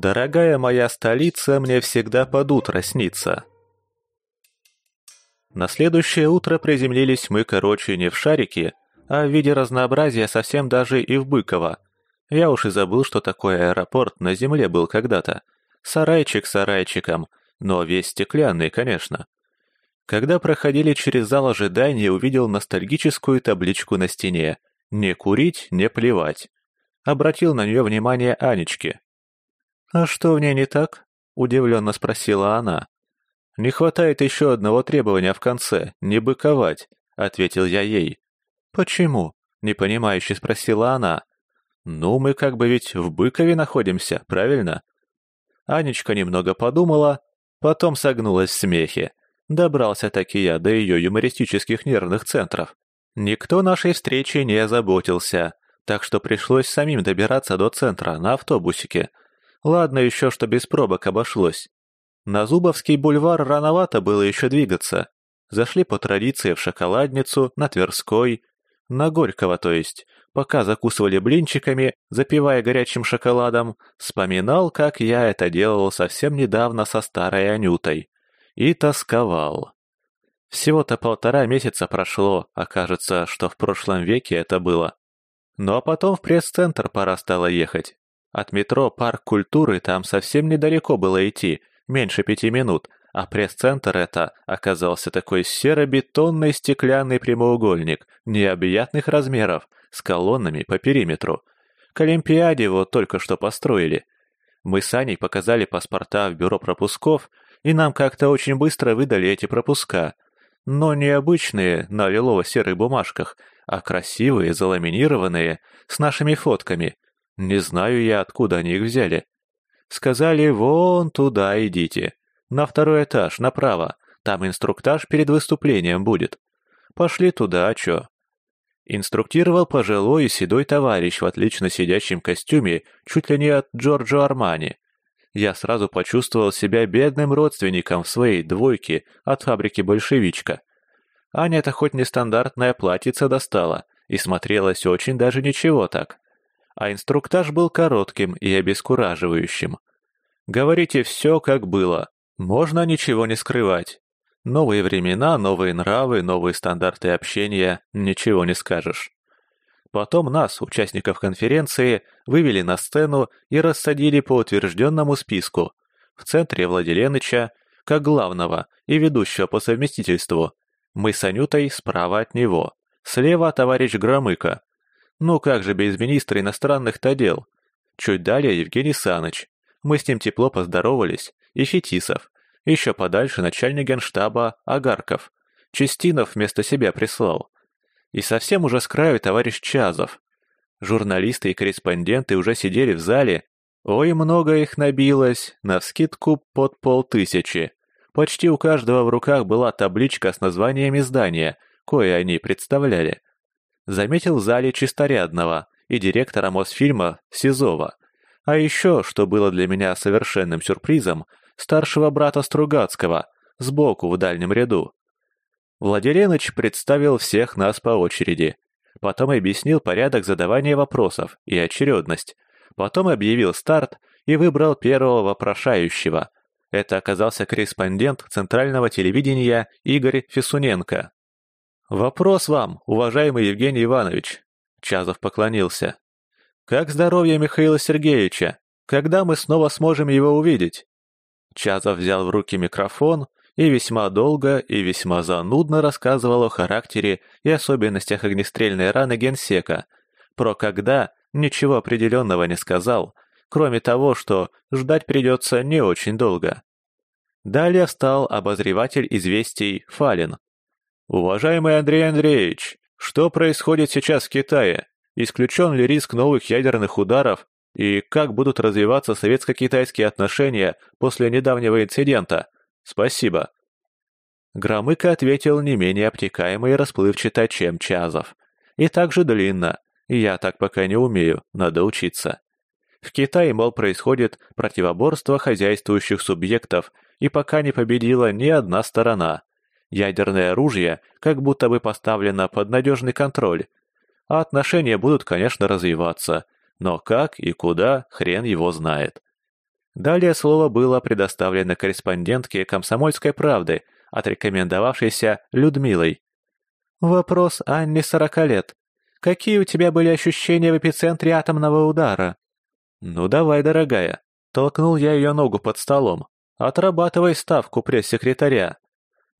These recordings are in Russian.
Дорогая моя столица мне всегда под утро снится. На следующее утро приземлились мы, короче, не в шарике, а в виде разнообразия совсем даже и в Быково. Я уж и забыл, что такое аэропорт на земле был когда-то. Сарайчик сарайчиком, но весь стеклянный, конечно. Когда проходили через зал ожидания, увидел ностальгическую табличку на стене «Не курить, не плевать». Обратил на нее внимание Анечки. «А что в ней не так?» – удивленно спросила она. «Не хватает еще одного требования в конце – не быковать», – ответил я ей. «Почему?» – непонимающе спросила она. «Ну, мы как бы ведь в Быкове находимся, правильно?» Анечка немного подумала, потом согнулась в смехе. Добрался таки я до ее юмористических нервных центров. Никто нашей встречи не озаботился, так что пришлось самим добираться до центра на автобусике. Ладно еще, что без пробок обошлось. На Зубовский бульвар рановато было еще двигаться. Зашли по традиции в шоколадницу, на Тверской, на Горького, то есть. Пока закусывали блинчиками, запивая горячим шоколадом, вспоминал, как я это делал совсем недавно со старой Анютой. И тосковал. Всего-то полтора месяца прошло, а кажется, что в прошлом веке это было. Ну а потом в пресс-центр пора стало ехать. От метро «Парк культуры» там совсем недалеко было идти, меньше пяти минут, а пресс-центр это оказался такой серо-бетонный стеклянный прямоугольник необъятных размеров, с колоннами по периметру. К Олимпиаде его только что построили. Мы с Аней показали паспорта в бюро пропусков, и нам как-то очень быстро выдали эти пропуска. Но не обычные, на лилово-серых бумажках, а красивые, заламинированные, с нашими фотками. Не знаю я, откуда они их взяли. Сказали, вон туда идите. На второй этаж, направо. Там инструктаж перед выступлением будет. Пошли туда, а чё? Инструктировал пожилой и седой товарищ в отлично сидящем костюме, чуть ли не от Джорджо Армани. Я сразу почувствовал себя бедным родственником в своей двойке от фабрики «Большевичка». Аня-то хоть не стандартная платьице достала, и смотрелась очень даже ничего так. А инструктаж был коротким и обескураживающим. Говорите все, как было, можно ничего не скрывать. Новые времена, новые нравы, новые стандарты общения, ничего не скажешь. Потом нас, участников конференции, вывели на сцену и рассадили по утвержденному списку. В центре Владиленыча, как главного и ведущего по совместительству. Мы с Анютой справа от него. Слева товарищ Громыко. Ну как же без министра иностранных-то дел? Чуть далее Евгений Саныч. Мы с ним тепло поздоровались. И Фетисов. Еще подальше начальник генштаба Агарков. Чистинов вместо себя прислал. И совсем уже с краю товарищ Чазов. Журналисты и корреспонденты уже сидели в зале. Ой, много их набилось, навскидку под полтысячи. Почти у каждого в руках была табличка с названием издания, кое они представляли. Заметил в зале Чисторядного и директора Мосфильма Сизова. А еще, что было для меня совершенным сюрпризом, старшего брата Стругацкого, сбоку в дальнем ряду. Владиленыч представил всех нас по очереди. Потом объяснил порядок задавания вопросов и очередность. Потом объявил старт и выбрал первого вопрошающего. Это оказался корреспондент центрального телевидения Игорь Фисуненко. «Вопрос вам, уважаемый Евгений Иванович», — Чазов поклонился. «Как здоровье Михаила Сергеевича? Когда мы снова сможем его увидеть?» Чазов взял в руки микрофон и весьма долго и весьма занудно рассказывал о характере и особенностях огнестрельной раны генсека. Про когда ничего определенного не сказал, кроме того, что ждать придется не очень долго. Далее встал обозреватель известий Фалин. «Уважаемый Андрей Андреевич, что происходит сейчас в Китае? Исключен ли риск новых ядерных ударов и как будут развиваться советско-китайские отношения после недавнего инцидента? Спасибо. Громыко ответил не менее обтекаемо и расплывчато, чем Чазов. И так же длинно. Я так пока не умею, надо учиться. В Китае, мол, происходит противоборство хозяйствующих субъектов, и пока не победила ни одна сторона. Ядерное оружие как будто бы поставлено под надежный контроль. А отношения будут, конечно, развиваться – но как и куда, хрен его знает. Далее слово было предоставлено корреспондентке «Комсомольской правды», отрекомендовавшейся Людмилой. «Вопрос Анне сорока лет. Какие у тебя были ощущения в эпицентре атомного удара?» «Ну давай, дорогая». Толкнул я ее ногу под столом. «Отрабатывай ставку пресс-секретаря».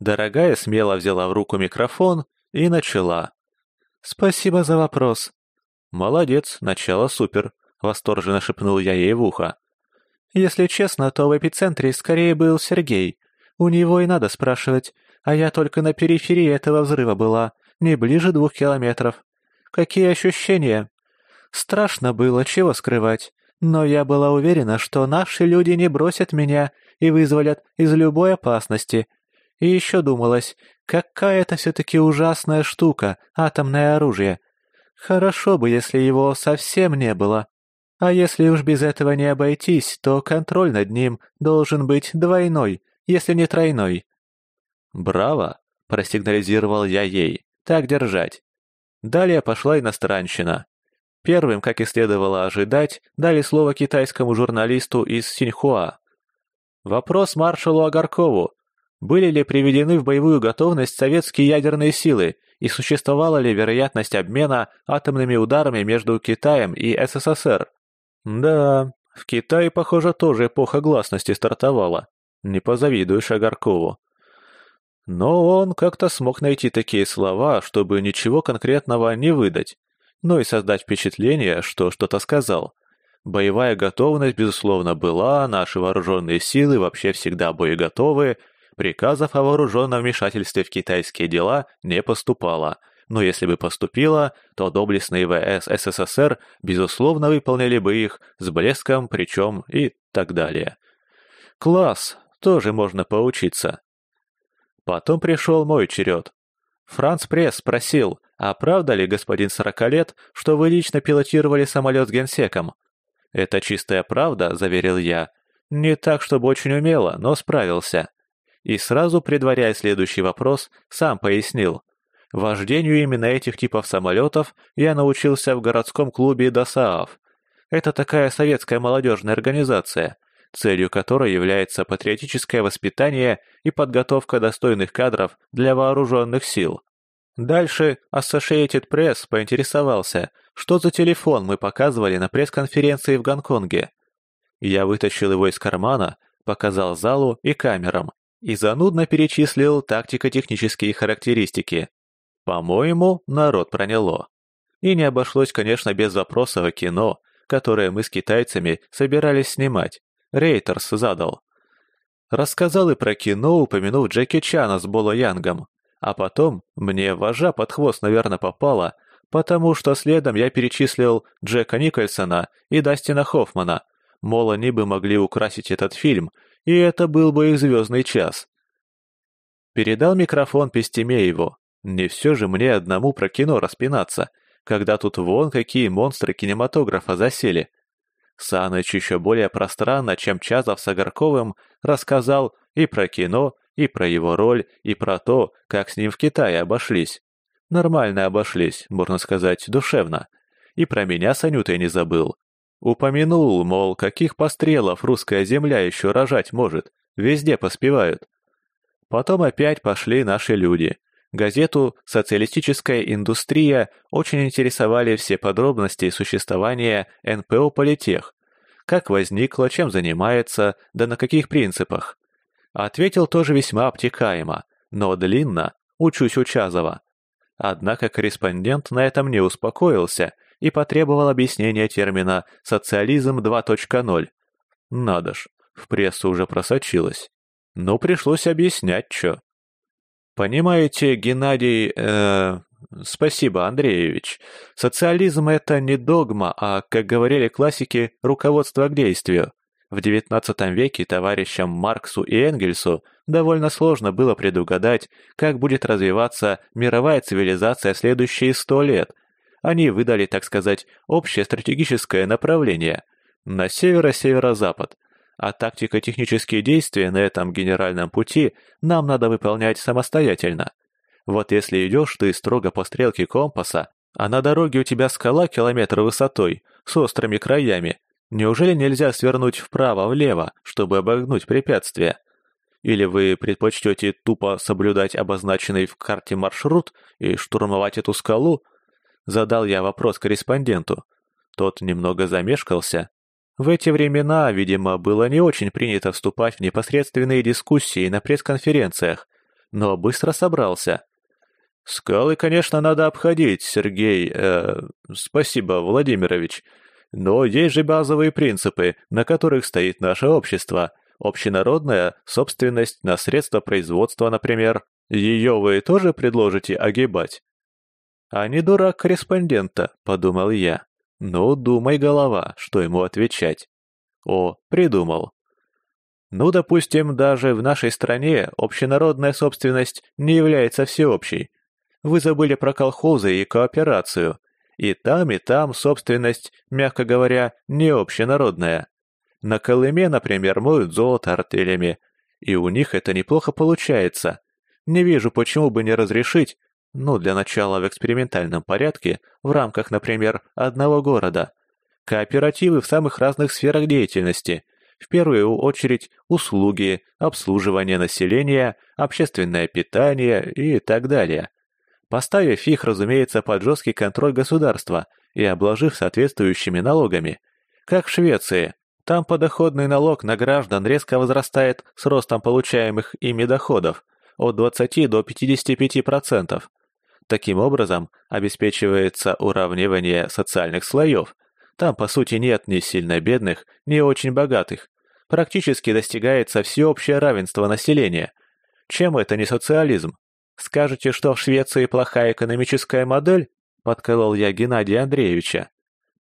Дорогая смело взяла в руку микрофон и начала. «Спасибо за вопрос». «Молодец, начало супер», — восторженно шепнул я ей в ухо. «Если честно, то в эпицентре скорее был Сергей. У него и надо спрашивать, а я только на периферии этого взрыва была, не ближе двух километров. Какие ощущения? Страшно было, чего скрывать. Но я была уверена, что наши люди не бросят меня и вызволят из любой опасности. И еще думалось, какая это все-таки ужасная штука, атомное оружие. Хорошо бы, если его совсем не было. А если уж без этого не обойтись, то контроль над ним должен быть двойной, если не тройной. «Браво!» — просигнализировал я ей. «Так держать!» Далее пошла иностранщина. Первым, как и следовало ожидать, дали слово китайскому журналисту из Синьхуа. Вопрос маршалу Агаркову. Были ли приведены в боевую готовность советские ядерные силы и существовала ли вероятность обмена атомными ударами между Китаем и СССР? Да, в Китае, похоже, тоже эпоха гласности стартовала. Не позавидуешь Агаркову. Но он как-то смог найти такие слова, чтобы ничего конкретного не выдать, но и создать впечатление, что что-то сказал. Боевая готовность, безусловно, была, наши вооруженные силы вообще всегда боеготовы, приказов о вооруженном вмешательстве в китайские дела не поступало, но если бы поступило, то доблестные ВС СССР, безусловно, выполнили бы их с блеском, причем и так далее. Класс, тоже можно поучиться. Потом пришел мой черед. Франц Пресс спросил, а правда ли, господин Сорокалет, что вы лично пилотировали самолет с генсеком? Это чистая правда, заверил я. Не так, чтобы очень умело, но справился. И сразу, предваряя следующий вопрос, сам пояснил. Вождению именно этих типов самолетов я научился в городском клубе ДОСААФ. Это такая советская молодежная организация – целью которой является патриотическое воспитание и подготовка достойных кадров для вооруженных сил. Дальше Associated Press поинтересовался, что за телефон мы показывали на пресс-конференции в Гонконге. Я вытащил его из кармана, показал залу и камерам и занудно перечислил тактико-технические характеристики. По-моему, народ проняло. И не обошлось, конечно, без вопросов о кино, которое мы с китайцами собирались снимать. Рейтерс задал. Рассказал и про кино, упомянув Джеки Чана с Боло Янгом. А потом мне вожа под хвост, наверное, попало, потому что следом я перечислил Джека Никольсона и Дастина Хоффмана. Мол, они бы могли украсить этот фильм, и это был бы их звездный час. Передал микрофон Пестемееву. Не все же мне одному про кино распинаться, когда тут вон какие монстры кинематографа засели. Саныч еще более пространно, чем Чазов с Огарковым, рассказал и про кино, и про его роль, и про то, как с ним в Китае обошлись. Нормально обошлись, можно сказать, душевно. И про меня с Анютой не забыл. Упомянул, мол, каких пострелов русская земля еще рожать может, везде поспевают. Потом опять пошли наши люди. Газету «Социалистическая индустрия» очень интересовали все подробности существования НПО «Политех», как возникло, чем занимается, да на каких принципах. Ответил тоже весьма обтекаемо, но длинно, учусь у Чазова. Однако корреспондент на этом не успокоился и потребовал объяснения термина «социализм 2.0». Надо ж, в прессу уже просочилось. Ну, пришлось объяснять, чё. Понимаете, Геннадий... Э, спасибо, Андреевич. Социализм — это не догма, а, как говорили классики, руководство к действию. В XIX веке товарищам Марксу и Энгельсу довольно сложно было предугадать, как будет развиваться мировая цивилизация следующие сто лет. Они выдали, так сказать, общее стратегическое направление на северо-северо-запад – а тактико-технические действия на этом генеральном пути нам надо выполнять самостоятельно. Вот если идешь ты строго по стрелке компаса, а на дороге у тебя скала километр высотой, с острыми краями, Неужели нельзя свернуть вправо-влево, чтобы обогнуть препятствие? Или вы предпочтете тупо соблюдать обозначенный в карте маршрут и штурмовать эту скалу? Задал я вопрос корреспонденту. Тот немного замешкался. В эти времена, видимо, было не очень принято вступать в непосредственные дискуссии на пресс-конференциях, но быстро собрался. «Скалы, конечно, надо обходить, Сергей... Э, спасибо, Владимирович. Но есть же базовые принципы, на которых стоит наше общество. Общенародная собственность на средства производства, например. Ее вы тоже предложите огибать?» «А не дурак корреспондента», — подумал я. «Ну, думай, голова, что ему отвечать». «О, придумал». Ну, допустим, даже в нашей стране общенародная собственность не является всеобщей. Вы забыли про колхозы и кооперацию. И там, и там собственность, мягко говоря, не общенародная. На Колыме, например, моют золото артелями, и у них это неплохо получается. Не вижу, почему бы не разрешить, ну, для начала в экспериментальном порядке, в рамках, например, одного города. Кооперативы в самых разных сферах деятельности. В первую очередь услуги, обслуживание населения, общественное питание и так далее. Поставив их, разумеется, под жесткий контроль государства и обложив соответствующими налогами. Как в Швеции. Там подоходный налог на граждан резко возрастает с ростом получаемых ими доходов от 20 до 55%. Таким образом, обеспечивается уравнивание социальных слоев. Там, по сути, нет ни сильно бедных, ни очень богатых. Практически достигается всеобщее равенство населения. Чем это не социализм? Скажете, что в Швеции плохая экономическая модель? Подколол я Геннадия Андреевича.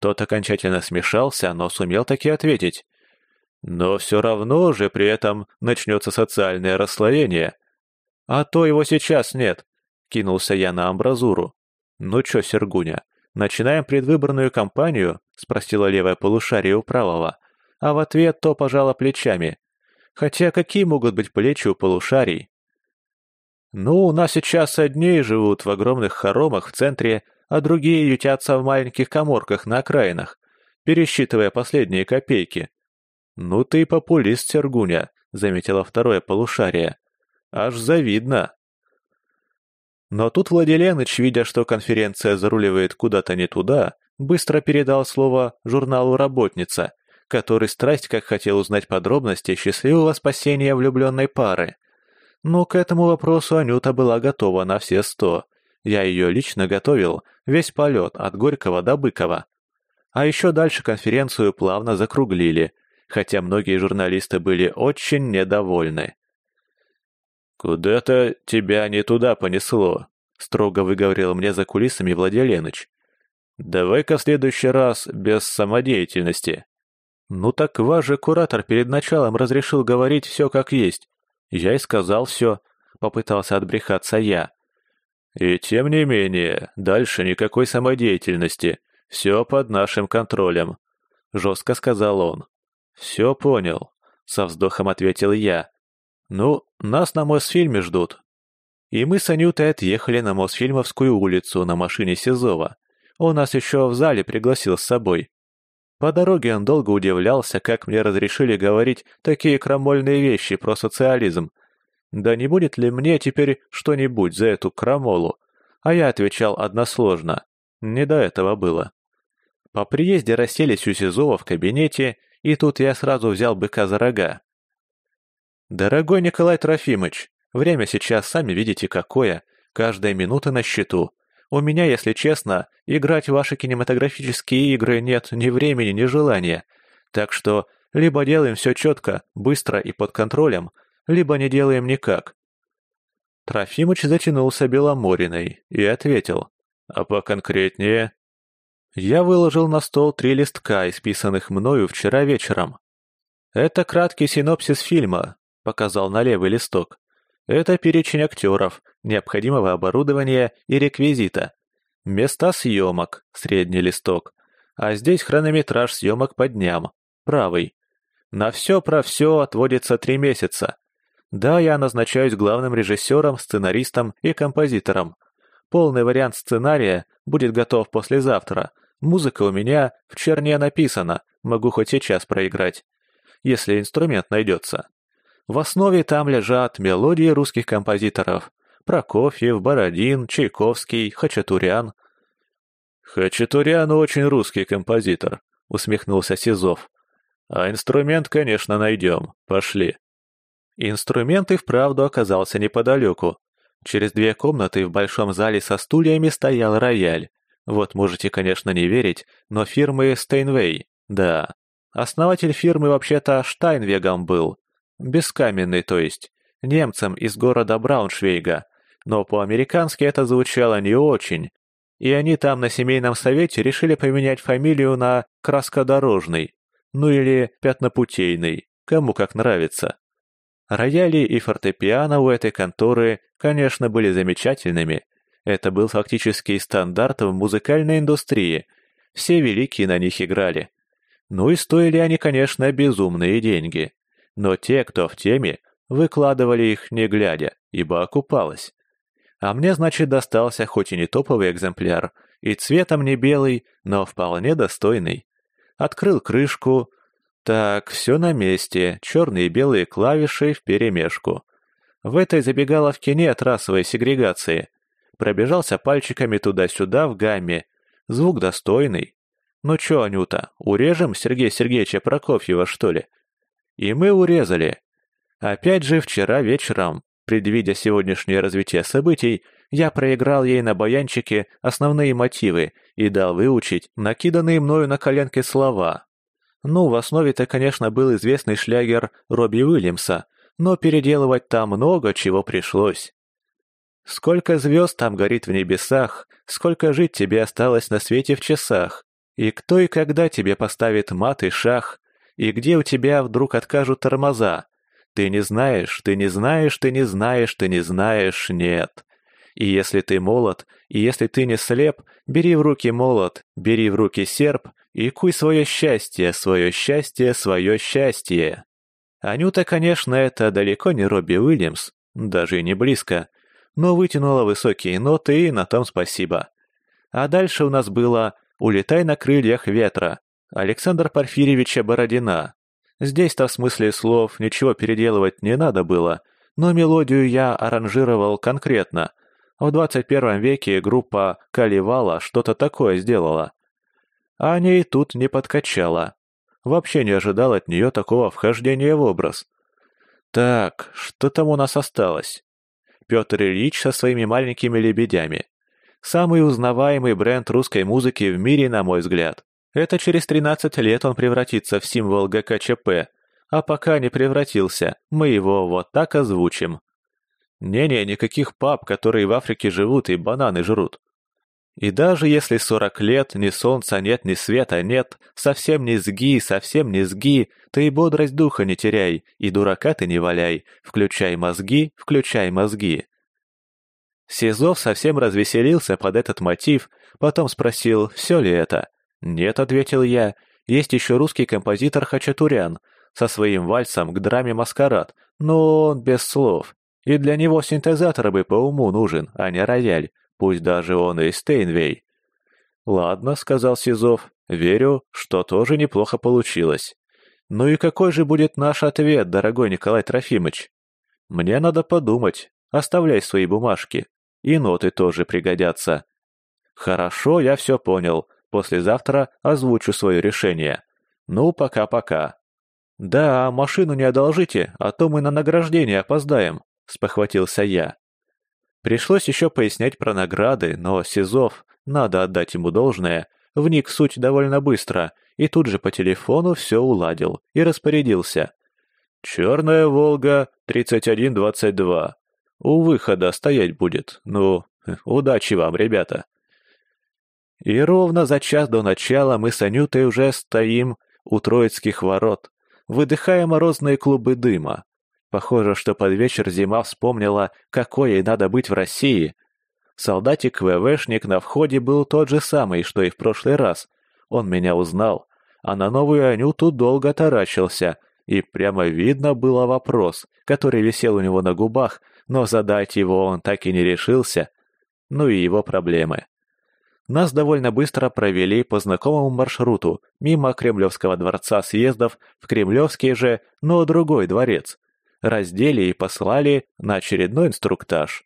Тот окончательно смешался, но сумел таки ответить. Но все равно же при этом начнется социальное расслоение. А то его сейчас нет. Кинулся я на амбразуру. «Ну чё, Сергуня, начинаем предвыборную кампанию?» — спросила левая полушарие у правого. А в ответ то пожала плечами. Хотя какие могут быть плечи у полушарий? «Ну, у нас сейчас одни живут в огромных хоромах в центре, а другие ютятся в маленьких коморках на окраинах, пересчитывая последние копейки». «Ну ты популист, Сергуня», — заметила второе полушарие. «Аж завидно». Но тут Владиленыч, видя, что конференция заруливает куда-то не туда, быстро передал слово журналу «Работница», который страсть как хотел узнать подробности счастливого спасения влюбленной пары. Но к этому вопросу Анюта была готова на все сто. Я ее лично готовил, весь полет от Горького до Быкова. А еще дальше конференцию плавно закруглили, хотя многие журналисты были очень недовольны. «Куда-то тебя не туда понесло», — строго выговорил мне за кулисами Владиленыч. «Давай-ка в следующий раз без самодеятельности». «Ну так ваш же куратор перед началом разрешил говорить все как есть. Я и сказал все», — попытался отбрехаться я. «И тем не менее, дальше никакой самодеятельности. Все под нашим контролем», — жестко сказал он. «Все понял», — со вздохом ответил я. «Ну, нас на Мосфильме ждут». И мы с Анютой отъехали на Мосфильмовскую улицу на машине Сизова. Он нас еще в зале пригласил с собой. По дороге он долго удивлялся, как мне разрешили говорить такие крамольные вещи про социализм. Да не будет ли мне теперь что-нибудь за эту крамолу? А я отвечал односложно. Не до этого было. По приезде расселись у Сизова в кабинете, и тут я сразу взял быка за рога. «Дорогой Николай Трофимыч, время сейчас, сами видите, какое. Каждая минута на счету. У меня, если честно, играть в ваши кинематографические игры нет ни времени, ни желания. Так что либо делаем все четко, быстро и под контролем, либо не делаем никак». Трофимыч затянулся Беломориной и ответил. «А поконкретнее?» Я выложил на стол три листка, исписанных мною вчера вечером. Это краткий синопсис фильма, показал на левый листок. Это перечень актеров, необходимого оборудования и реквизита. Места съемок, средний листок. А здесь хронометраж съемок по дням, правый. На все про все отводится три месяца. Да, я назначаюсь главным режиссером, сценаристом и композитором. Полный вариант сценария будет готов послезавтра. Музыка у меня в черне написана, могу хоть сейчас проиграть, если инструмент найдется. В основе там лежат мелодии русских композиторов. Прокофьев, Бородин, Чайковский, Хачатурян. «Хачатурян очень русский композитор», — усмехнулся Сизов. «А инструмент, конечно, найдем. Пошли». Инструмент и вправду оказался неподалеку. Через две комнаты в большом зале со стульями стоял рояль. Вот можете, конечно, не верить, но фирмы Стейнвей, да. Основатель фирмы вообще-то Штайнвегом был. Бескаменный, то есть. Немцем из города Брауншвейга. Но по-американски это звучало не очень. И они там на семейном совете решили поменять фамилию на Краскодорожный. Ну или Пятнопутейный, кому как нравится. Рояли и фортепиано у этой конторы, конечно, были замечательными. Это был фактически стандарт в музыкальной индустрии. Все великие на них играли. Ну и стоили они, конечно, безумные деньги. Но те, кто в теме, выкладывали их не глядя, ибо окупалось. А мне, значит, достался хоть и не топовый экземпляр, и цветом не белый, но вполне достойный. Открыл крышку, так, все на месте, черные и белые клавиши вперемешку. В этой забегаловке нет расовой сегрегации. Пробежался пальчиками туда-сюда в гамме. Звук достойный. Ну чё, Анюта, урежем Сергея Сергеевича Прокофьева, что ли? И мы урезали. Опять же, вчера вечером, предвидя сегодняшнее развитие событий, я проиграл ей на баянчике основные мотивы и дал выучить накиданные мною на коленки слова, ну, в основе-то, конечно, был известный шлягер Робби Уильямса, но переделывать там много чего пришлось. Сколько звезд там горит в небесах, сколько жить тебе осталось на свете в часах, и кто и когда тебе поставит мат и шах, и где у тебя вдруг откажут тормоза. Ты не знаешь, ты не знаешь, ты не знаешь, ты не знаешь, нет. И если ты молод, и если ты не слеп, бери в руки молот, бери в руки серп и куй свое счастье, свое счастье, свое счастье. Анюта, конечно, это далеко не Робби Уильямс, даже и не близко, но вытянула высокие ноты и на том спасибо. А дальше у нас было «Улетай на крыльях ветра» Александра Порфирьевича Бородина. Здесь-то в смысле слов ничего переделывать не надо было, но мелодию я аранжировал конкретно, в 21 веке группа Каливала что-то такое сделала. Аня и тут не подкачала. Вообще не ожидал от нее такого вхождения в образ. Так, что там у нас осталось? Петр Ильич со своими маленькими лебедями. Самый узнаваемый бренд русской музыки в мире, на мой взгляд. Это через 13 лет он превратится в символ ГКЧП, а пока не превратился, мы его вот так озвучим. Не-не, никаких пап, которые в Африке живут и бананы жрут. И даже если сорок лет, ни солнца нет, ни света нет, совсем не сги, совсем не сги, ты и бодрость духа не теряй, и дурака ты не валяй, включай мозги, включай мозги. Сизов совсем развеселился под этот мотив, потом спросил, все ли это. «Нет», — ответил я, — «есть еще русский композитор Хачатурян, со своим вальсом к драме «Маскарад», но он без слов, и для него синтезатор бы по уму нужен, а не рояль, пусть даже он и Стейнвей. «Ладно», — сказал Сизов, — «верю, что тоже неплохо получилось. Ну и какой же будет наш ответ, дорогой Николай Трофимович? Мне надо подумать, оставляй свои бумажки, и ноты тоже пригодятся». «Хорошо, я все понял. Послезавтра озвучу свое решение. Ну, пока-пока». «Да, машину не одолжите, а то мы на награждение опоздаем», спохватился я. Пришлось еще пояснять про награды, но Сизов, надо отдать ему должное, вник суть довольно быстро и тут же по телефону все уладил и распорядился. «Черная Волга, 3122. У выхода стоять будет. Ну, удачи вам, ребята!» И ровно за час до начала мы с Анютой уже стоим у Троицких ворот, выдыхая морозные клубы дыма. Похоже, что под вечер зима вспомнила, какой ей надо быть в России. Солдатик-ВВшник на входе был тот же самый, что и в прошлый раз. Он меня узнал, а на новую Анюту долго таращился, и прямо видно было вопрос, который висел у него на губах, но задать его он так и не решился. Ну и его проблемы. Нас довольно быстро провели по знакомому маршруту, мимо Кремлевского дворца съездов, в Кремлевский же, но другой дворец. Раздели и послали на очередной инструктаж.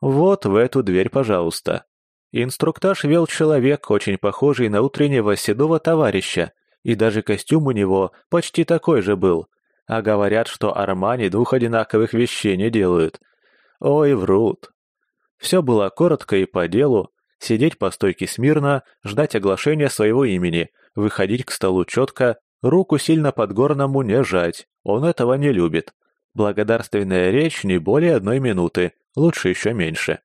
Вот в эту дверь, пожалуйста. Инструктаж вел человек, очень похожий на утреннего седого товарища, и даже костюм у него почти такой же был. А говорят, что Армани двух одинаковых вещей не делают. Ой, врут. Все было коротко и по делу. Сидеть по стойке смирно, ждать оглашения своего имени, выходить к столу четко, руку сильно подгорному не жать, он этого не любит. Благодарственная речь не более одной минуты, лучше еще меньше.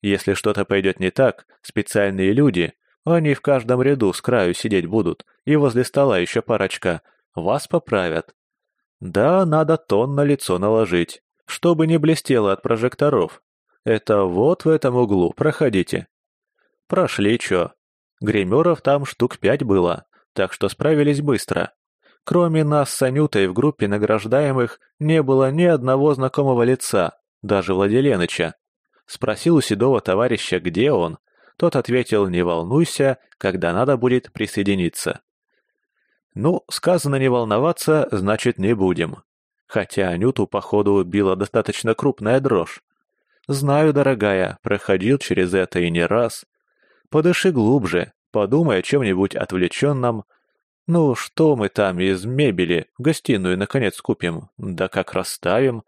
Если что-то пойдет не так, специальные люди, они в каждом ряду с краю сидеть будут, и возле стола еще парочка, вас поправят. Да, надо тон на лицо наложить, чтобы не блестело от прожекторов. Это вот в этом углу, проходите. Прошли чё. Гримеров там штук пять было, так что справились быстро. Кроме нас с Анютой в группе награждаемых не было ни одного знакомого лица, даже Владиленыча. Спросил у седого товарища, где он. Тот ответил «Не волнуйся, когда надо будет присоединиться». Ну, сказано не волноваться, значит не будем. Хотя Анюту, походу, била достаточно крупная дрожь. Знаю, дорогая, проходил через это и не раз. Подыши глубже, подумай о чем-нибудь отвлеченном. Ну, что мы там из мебели гостиную наконец купим, да как расставим,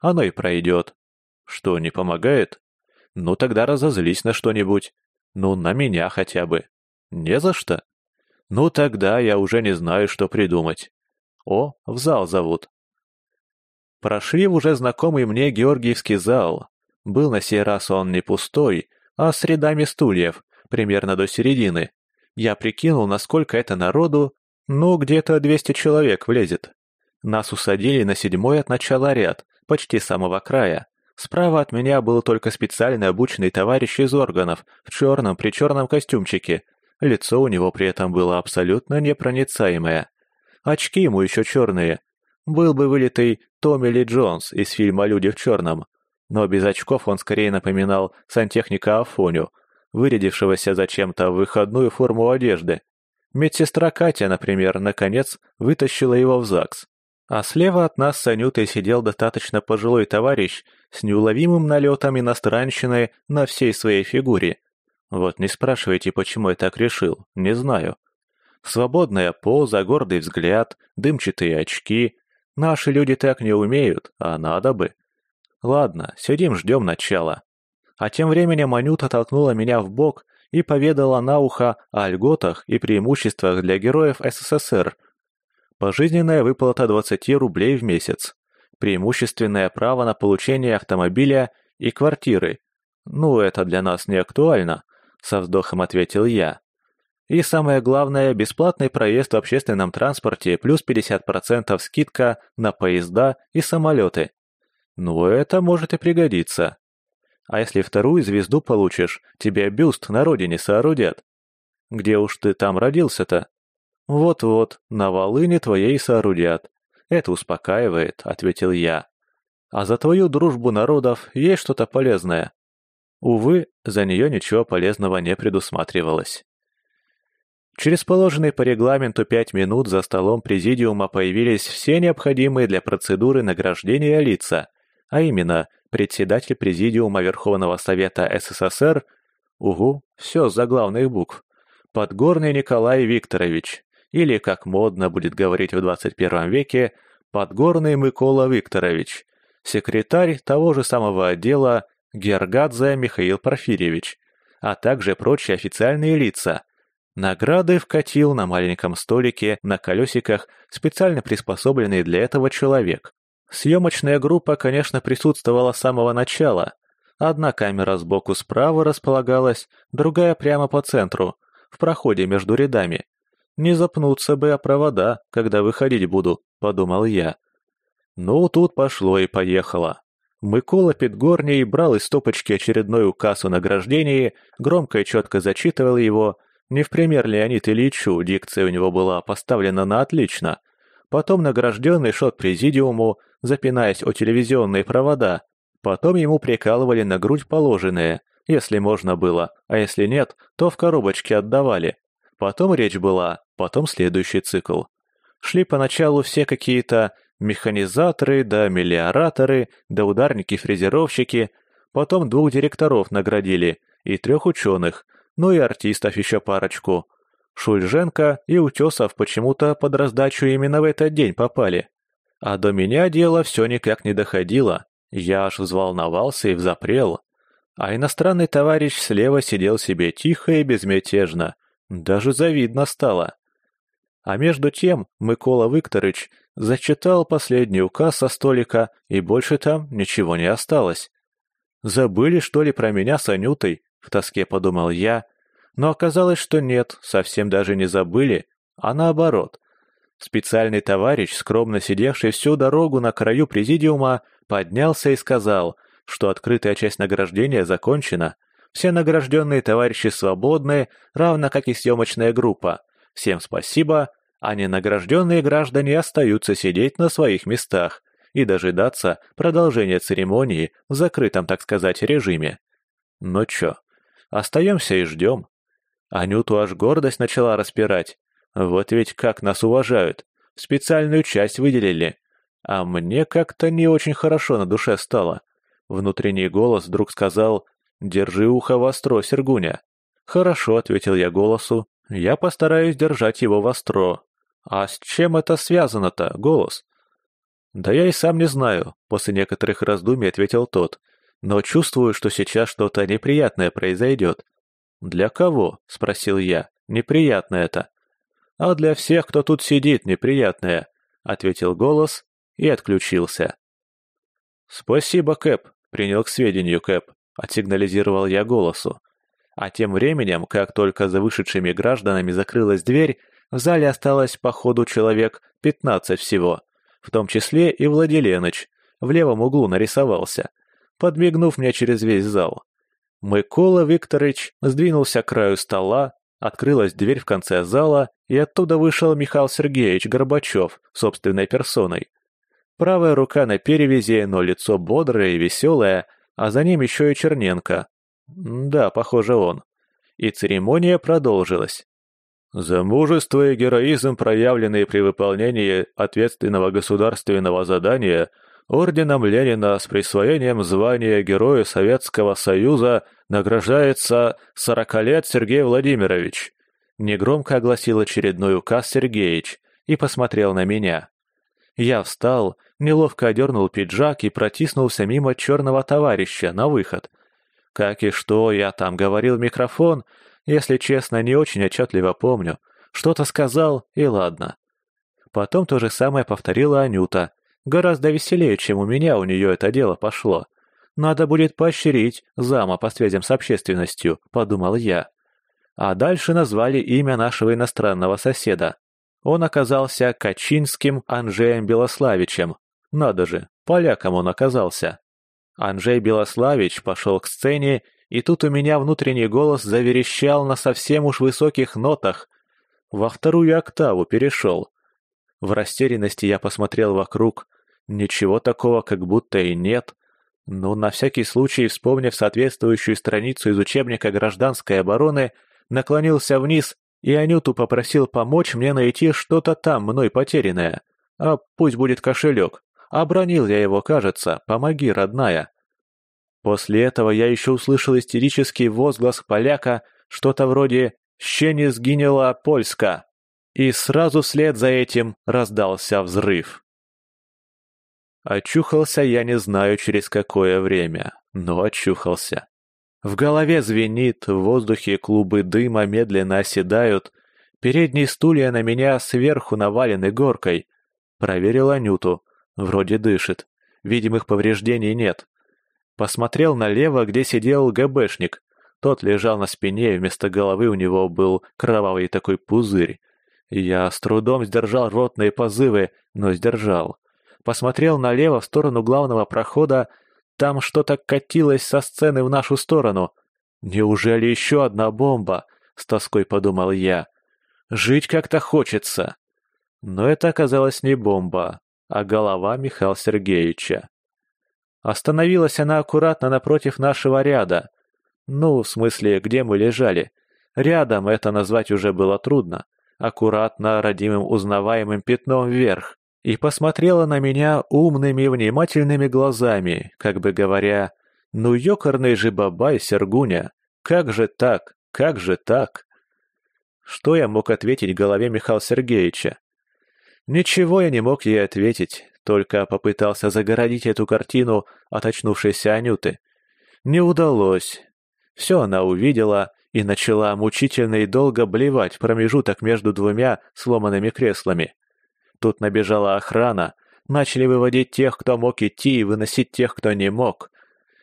оно и пройдет. Что, не помогает? Ну тогда разозлись на что-нибудь. Ну, на меня хотя бы. Не за что. Ну тогда я уже не знаю, что придумать. О, в зал зовут. Прошли в уже знакомый мне Георгиевский зал. Был на сей раз он не пустой, а с рядами стульев, примерно до середины. Я прикинул, насколько это народу, ну, где-то 200 человек влезет. Нас усадили на седьмой от начала ряд, почти самого края. Справа от меня был только специально обученный товарищ из органов в черном при черном костюмчике. Лицо у него при этом было абсолютно непроницаемое. Очки ему еще черные. Был бы вылитый Томми Ли Джонс из фильма «Люди в черном». Но без очков он скорее напоминал сантехника Афоню, вырядившегося зачем-то в выходную форму одежды. Медсестра Катя, например, наконец вытащила его в ЗАГС. А слева от нас с Анютой сидел достаточно пожилой товарищ с неуловимым налетом иностранщины на всей своей фигуре. Вот не спрашивайте, почему я так решил, не знаю. Свободная поза, гордый взгляд, дымчатые очки. Наши люди так не умеют, а надо бы. Ладно, сидим, ждем начала. А тем временем Анюта толкнула меня в бок и поведала на ухо о льготах и преимуществах для героев СССР – Пожизненная выплата 20 рублей в месяц. Преимущественное право на получение автомобиля и квартиры. Ну, это для нас не актуально, со вздохом ответил я. И самое главное, бесплатный проезд в общественном транспорте плюс 50% скидка на поезда и самолеты. Ну, это может и пригодиться. А если вторую звезду получишь, тебе бюст на родине соорудят. Где уж ты там родился-то? «Вот-вот, на волыне твоей соорудят. Это успокаивает», — ответил я. «А за твою дружбу народов есть что-то полезное?» Увы, за нее ничего полезного не предусматривалось. Через положенные по регламенту пять минут за столом президиума появились все необходимые для процедуры награждения лица, а именно председатель президиума Верховного Совета СССР, угу, все за главных букв, Подгорный Николай Викторович, или, как модно будет говорить в 21 веке, Подгорный Микола Викторович, секретарь того же самого отдела Гергадзе Михаил Порфирьевич, а также прочие официальные лица. Награды вкатил на маленьком столике на колесиках, специально приспособленный для этого человек. Съемочная группа, конечно, присутствовала с самого начала. Одна камера сбоку справа располагалась, другая прямо по центру, в проходе между рядами. Не запнуться бы о провода, когда выходить буду, подумал я. Ну, тут пошло и поехало. Микола Петгорний брал из стопочки очередной указ о награждении, громко и четко зачитывал его. Не в пример Леонид Ильичу, дикция у него была поставлена на отлично. Потом награжденный шел к президиуму, запинаясь о телевизионные провода. Потом ему прикалывали на грудь положенные, если можно было, а если нет, то в коробочке отдавали. Потом речь была, потом следующий цикл. Шли поначалу все какие-то механизаторы, да мелиораторы, да ударники-фрезеровщики, потом двух директоров наградили и трех ученых, ну и артистов еще парочку. Шульженко и Утесов почему-то под раздачу именно в этот день попали. А до меня дело все никак не доходило. Я аж взволновался и взапрел. А иностранный товарищ слева сидел себе тихо и безмятежно. Даже завидно стало. А между тем Микола Викторович зачитал последний указ со столика, и больше там ничего не осталось. «Забыли, что ли, про меня с Анютой?» — в тоске подумал я. Но оказалось, что нет, совсем даже не забыли, а наоборот. Специальный товарищ, скромно сидевший всю дорогу на краю президиума, поднялся и сказал, что открытая часть награждения закончена. Все награжденные товарищи свободны, равно как и съемочная группа. Всем спасибо, а ненагражденные граждане остаются сидеть на своих местах и дожидаться продолжения церемонии в закрытом, так сказать, режиме. Ну чё, остаемся и ждем. Анюту аж гордость начала распирать. Вот ведь как нас уважают. Специальную часть выделили. А мне как-то не очень хорошо на душе стало. Внутренний голос вдруг сказал «Держи ухо востро, Сергуня». «Хорошо», — ответил я голосу. «Я постараюсь держать его востро». «А с чем это связано-то, голос?» «Да я и сам не знаю», — после некоторых раздумий ответил тот. «Но чувствую, что сейчас что-то неприятное произойдет». «Для кого?» — спросил я. «Неприятно это». «А для всех, кто тут сидит, неприятное», — ответил голос и отключился. «Спасибо, Кэп», — принял к сведению Кэп, — отсигнализировал я голосу. А тем временем, как только за вышедшими гражданами закрылась дверь, в зале осталось, по ходу, человек пятнадцать всего, в том числе и Владиленыч, в левом углу нарисовался, подмигнув мне через весь зал. Микола Викторович сдвинулся к краю стола, открылась дверь в конце зала, и оттуда вышел Михаил Сергеевич Горбачев собственной персоной. Правая рука на перевязи, но лицо бодрое и веселое, а за ним еще и Черненко. Да, похоже, он. И церемония продолжилась. За мужество и героизм, проявленные при выполнении ответственного государственного задания – Орденом Ленина с присвоением звания Героя Советского Союза награждается 40 лет Сергей Владимирович. Негромко огласил очередной указ Сергеич и посмотрел на меня. Я встал, неловко одернул пиджак и протиснулся мимо черного товарища на выход. Как и что я там говорил микрофон, если честно, не очень отчетливо помню. Что-то сказал, и ладно. Потом то же самое повторила Анюта, Гораздо веселее, чем у меня у нее это дело пошло. Надо будет поощрить зама по связям с общественностью, подумал я. А дальше назвали имя нашего иностранного соседа. Он оказался Качинским Анжеем Белославичем. Надо же, поляком он оказался. Анжей Белославич пошел к сцене, и тут у меня внутренний голос заверещал на совсем уж высоких нотах. Во вторую октаву перешел. В растерянности я посмотрел вокруг, Ничего такого как будто и нет. Но на всякий случай, вспомнив соответствующую страницу из учебника гражданской обороны, наклонился вниз и Анюту попросил помочь мне найти что-то там мной потерянное. А пусть будет кошелек. Обронил я его, кажется. Помоги, родная. После этого я еще услышал истерический возглас поляка, что-то вроде «Ще не сгинела Польска!» И сразу вслед за этим раздался взрыв. Очухался я не знаю через какое время, но очухался. В голове звенит, в воздухе клубы дыма медленно оседают, передние стулья на меня сверху навалены горкой. Проверил Анюту, вроде дышит, видимых повреждений нет. Посмотрел налево, где сидел ГБшник. Тот лежал на спине, и вместо головы у него был кровавый такой пузырь. Я с трудом сдержал ротные позывы, но сдержал. Посмотрел налево в сторону главного прохода. Там что-то катилось со сцены в нашу сторону. Неужели еще одна бомба? С тоской подумал я. Жить как-то хочется. Но это оказалось не бомба, а голова Михаила Сергеевича. Остановилась она аккуратно напротив нашего ряда. Ну, в смысле, где мы лежали. Рядом это назвать уже было трудно. Аккуратно родимым узнаваемым пятном вверх. И посмотрела на меня умными внимательными глазами, как бы говоря, «Ну, ёкарный же бабай, Сергуня, как же так, как же так?» Что я мог ответить голове Михаила Сергеевича? Ничего я не мог ей ответить, только попытался загородить эту картину от очнувшейся Анюты. Не удалось. Все она увидела и начала мучительно и долго блевать промежуток между двумя сломанными креслами. Тут набежала охрана, начали выводить тех, кто мог идти, и выносить тех, кто не мог.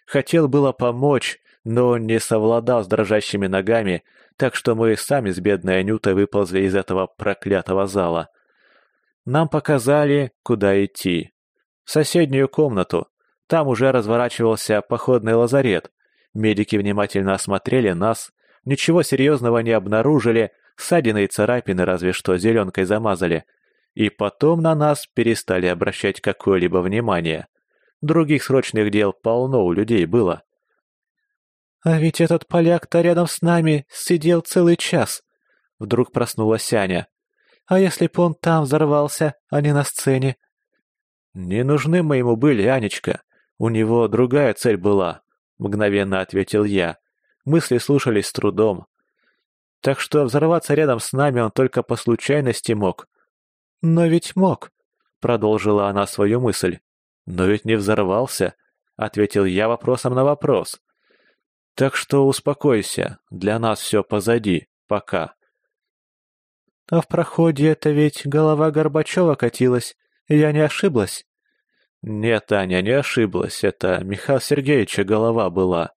Хотел было помочь, но не совладал с дрожащими ногами, так что мы сами с бедной Анютой выползли из этого проклятого зала. Нам показали, куда идти. В соседнюю комнату. Там уже разворачивался походный лазарет. Медики внимательно осмотрели нас, ничего серьезного не обнаружили, ссадины и царапины разве что зеленкой замазали. И потом на нас перестали обращать какое-либо внимание. Других срочных дел полно у людей было. «А ведь этот поляк-то рядом с нами сидел целый час!» Вдруг проснулась Аня. «А если б он там взорвался, а не на сцене?» «Не нужны мы ему были, Анечка. У него другая цель была», — мгновенно ответил я. Мысли слушались с трудом. «Так что взорваться рядом с нами он только по случайности мог». «Но ведь мог», — продолжила она свою мысль. «Но ведь не взорвался», — ответил я вопросом на вопрос. Так что успокойся, для нас все позади, пока. А в проходе это ведь голова Горбачева катилась, я не ошиблась? Нет, Аня, не ошиблась, это Михаил Сергеевича голова была.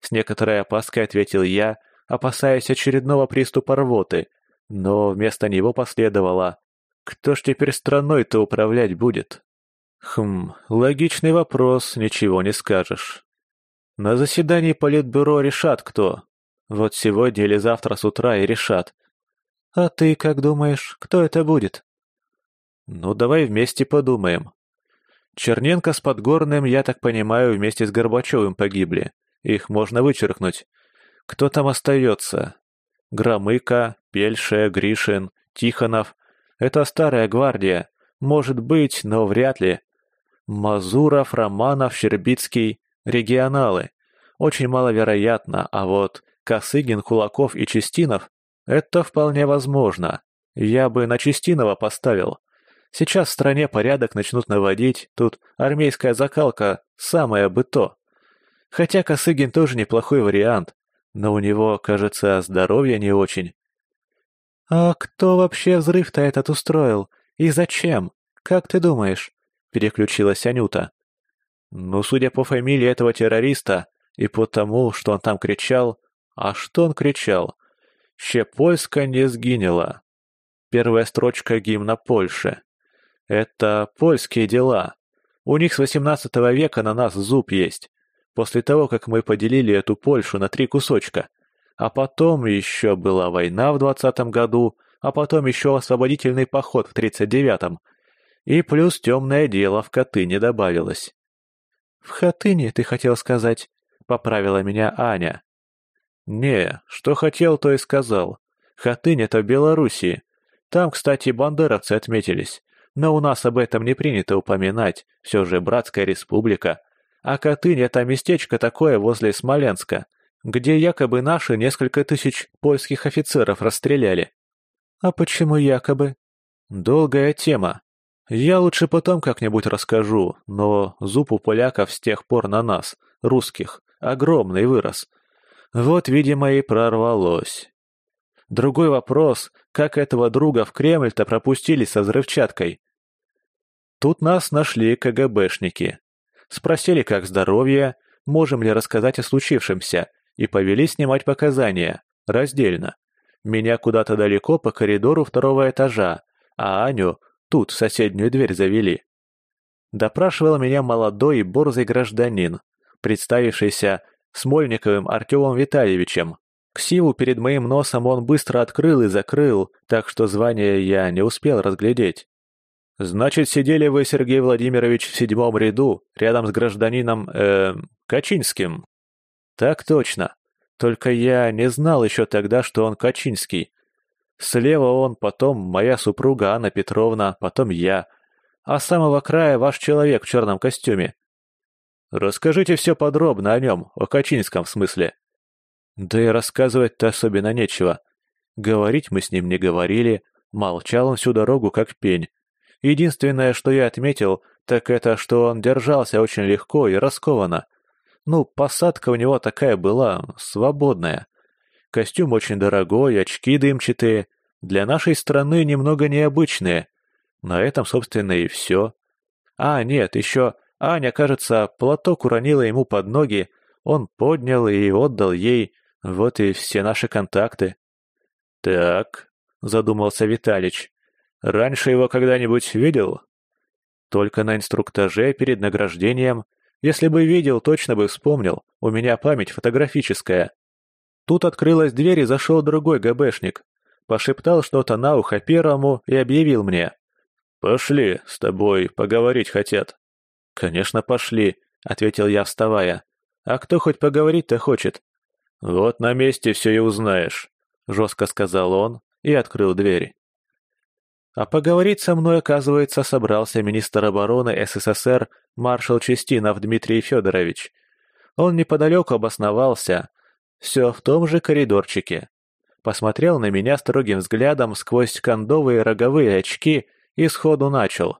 С некоторой опаской ответил я, опасаясь очередного приступа рвоты, но вместо него последовало «Кто ж теперь страной-то управлять будет?» Хм, логичный вопрос, ничего не скажешь. На заседании Политбюро решат кто. Вот сегодня или завтра с утра и решат. А ты как думаешь, кто это будет? Ну, давай вместе подумаем. Черненко с Подгорным, я так понимаю, вместе с Горбачевым погибли. Их можно вычеркнуть. Кто там остается? Громыко, Пельше, Гришин, Тихонов. Это старая гвардия. Может быть, но вряд ли. Мазуров, Романов, Щербицкий. Регионалы. Очень маловероятно, а вот Косыгин, Кулаков и Чистинов – это вполне возможно. Я бы на Чистинова поставил. Сейчас в стране порядок начнут наводить, тут армейская закалка – самое бы то. Хотя Косыгин тоже неплохой вариант, но у него, кажется, здоровье не очень. «А кто вообще взрыв-то этот устроил? И зачем? Как ты думаешь?» – переключилась Анюта. Ну, судя по фамилии этого террориста и по тому, что он там кричал... А что он кричал? «Ще Польска не сгинела». Первая строчка гимна Польши. Это польские дела. У них с XVIII века на нас зуб есть. После того, как мы поделили эту Польшу на три кусочка. А потом еще была война в двадцатом году, а потом еще освободительный поход в тридцать девятом. И плюс темное дело в Катыни добавилось. «В Хатыне, ты хотел сказать?» — поправила меня Аня. «Не, что хотел, то и сказал. Хатынь — это в Белоруссии. Там, кстати, бандеровцы отметились. Но у нас об этом не принято упоминать, все же братская республика. А Катынь — это местечко такое возле Смоленска, где якобы наши несколько тысяч польских офицеров расстреляли». «А почему якобы?» «Долгая тема. Я лучше потом как-нибудь расскажу, но зуб у поляков с тех пор на нас, русских, огромный вырос. Вот, видимо, и прорвалось. Другой вопрос, как этого друга в Кремль-то пропустили со взрывчаткой? Тут нас нашли КГБшники. Спросили, как здоровье, можем ли рассказать о случившемся, и повели снимать показания, раздельно. Меня куда-то далеко по коридору второго этажа, а Аню Тут соседнюю дверь завели. Допрашивал меня молодой и борзый гражданин, представившийся Смольниковым Артемом Витальевичем. Ксиву перед моим носом он быстро открыл и закрыл, так что звание я не успел разглядеть. «Значит, сидели вы, Сергей Владимирович, в седьмом ряду, рядом с гражданином, э, Качинским?» «Так точно. Только я не знал еще тогда, что он Качинский. Слева он, потом моя супруга Анна Петровна, потом я. А с самого края ваш человек в черном костюме. Расскажите все подробно о нем, о Качинском в смысле. Да и рассказывать-то особенно нечего. Говорить мы с ним не говорили, молчал он всю дорогу как пень. Единственное, что я отметил, так это, что он держался очень легко и раскованно. Ну, посадка у него такая была, свободная. Костюм очень дорогой, очки дымчатые. Для нашей страны немного необычные. На этом, собственно, и все. А, нет, еще Аня, кажется, платок уронила ему под ноги. Он поднял и отдал ей. Вот и все наши контакты. «Так», — задумался Виталич. «Раньше его когда-нибудь видел?» «Только на инструктаже перед награждением. Если бы видел, точно бы вспомнил. У меня память фотографическая. Тут открылась дверь и зашел другой ГБшник. Пошептал что-то на ухо первому и объявил мне. «Пошли, с тобой поговорить хотят». «Конечно, пошли», — ответил я, вставая. «А кто хоть поговорить-то хочет?» «Вот на месте все и узнаешь», — жестко сказал он и открыл дверь. А поговорить со мной, оказывается, собрался министр обороны СССР маршал Честинов Дмитрий Федорович. Он неподалеку обосновался, все в том же коридорчике. Посмотрел на меня строгим взглядом сквозь кондовые роговые очки и сходу начал.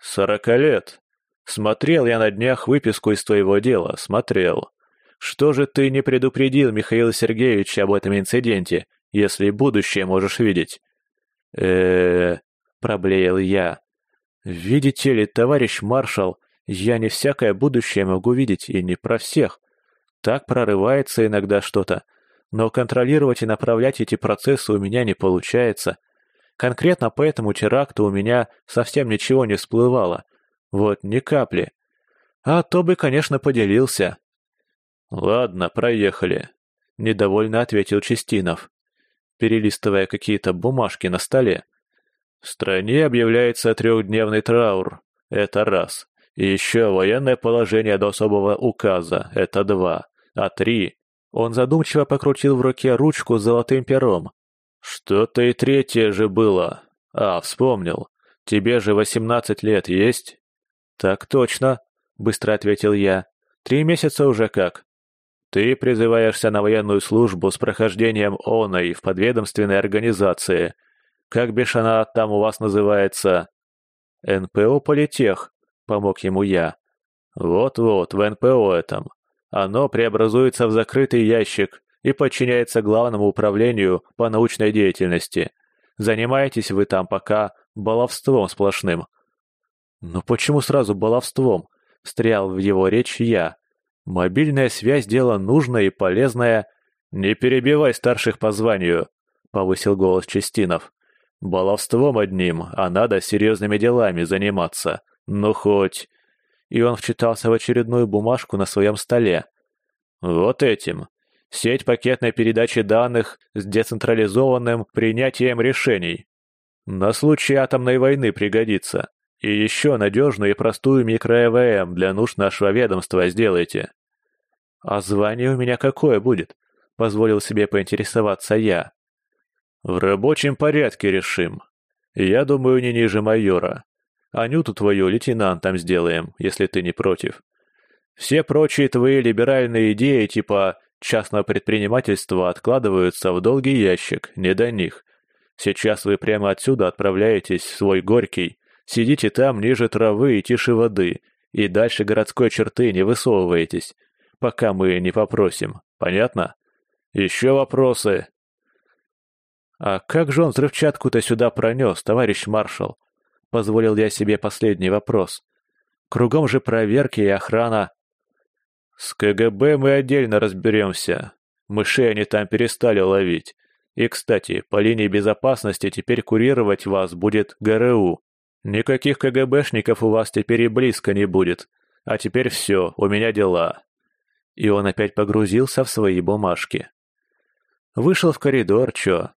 «Сорока лет. Смотрел я на днях выписку из твоего дела, смотрел. Что же ты не предупредил Михаила Сергеевича об этом инциденте, если будущее можешь видеть?» э проблеял я. «Видите ли, товарищ маршал, я не всякое будущее могу видеть и не про всех. Так прорывается иногда что-то, но контролировать и направлять эти процессы у меня не получается. Конкретно по этому теракту у меня совсем ничего не всплывало. Вот ни капли. А то бы, конечно, поделился. «Ладно, проехали», — недовольно ответил Чистинов, перелистывая какие-то бумажки на столе. «В стране объявляется трехдневный траур. Это раз. И еще военное положение до особого указа. Это два а три. Он задумчиво покрутил в руке ручку с золотым пером. Что-то и третье же было. А, вспомнил. Тебе же восемнадцать лет есть? Так точно, быстро ответил я. Три месяца уже как. Ты призываешься на военную службу с прохождением ОНОИ в подведомственной организации. Как бишь она там у вас называется? НПО «Политех», — помог ему я. Вот-вот, в НПО этом. Оно преобразуется в закрытый ящик и подчиняется главному управлению по научной деятельности. Занимаетесь вы там пока баловством сплошным. Но почему сразу баловством? Встрял в его речь я. Мобильная связь – дело нужное и полезное. Не перебивай старших по званию, повысил голос Честинов. Баловством одним, а надо серьезными делами заниматься. Ну хоть и он вчитался в очередную бумажку на своем столе. Вот этим. Сеть пакетной передачи данных с децентрализованным принятием решений. На случай атомной войны пригодится. И еще надежную и простую микро-ЭВМ для нужд нашего ведомства сделайте. А звание у меня какое будет? Позволил себе поинтересоваться я. В рабочем порядке решим. Я думаю, не ниже майора. Анюту твою лейтенантом сделаем, если ты не против. Все прочие твои либеральные идеи типа частного предпринимательства откладываются в долгий ящик, не до них. Сейчас вы прямо отсюда отправляетесь в свой Горький, сидите там ниже травы и тише воды, и дальше городской черты не высовываетесь, пока мы не попросим. Понятно? Еще вопросы?» «А как же он взрывчатку-то сюда пронес, товарищ маршал?» Позволил я себе последний вопрос. Кругом же проверки и охрана. С КГБ мы отдельно разберемся. Мышей они там перестали ловить. И, кстати, по линии безопасности теперь курировать вас будет ГРУ. Никаких КГБшников у вас теперь и близко не будет. А теперь все, у меня дела. И он опять погрузился в свои бумажки. Вышел в коридор, чё?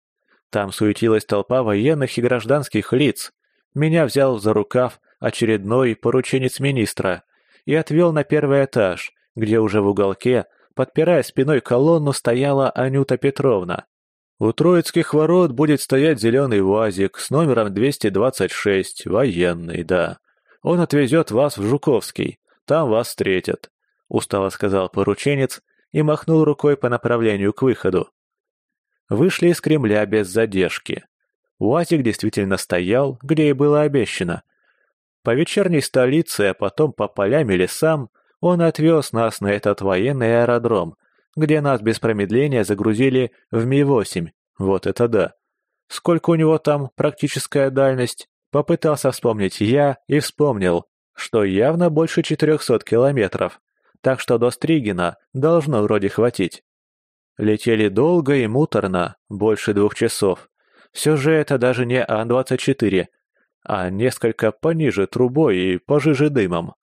Там суетилась толпа военных и гражданских лиц. Меня взял за рукав очередной порученец министра и отвел на первый этаж, где уже в уголке подпирая спиной колонну, стояла Анюта Петровна. У Троицких ворот будет стоять зеленый УАЗик с номером 226, военный, да. Он отвезет вас в Жуковский, там вас встретят», — устало сказал порученец и махнул рукой по направлению к выходу. Вышли из Кремля без задержки. УАЗик действительно стоял, где и было обещано. По вечерней столице, а потом по полям и лесам он отвез нас на этот военный аэродром, где нас без промедления загрузили в Ми-8. Вот это да. Сколько у него там практическая дальность? Попытался вспомнить я и вспомнил, что явно больше 400 километров, так что до Стригина должно вроде хватить. Летели долго и муторно, больше двух часов. Все же это даже не Ан-24, а несколько пониже трубой и пожиже дымом.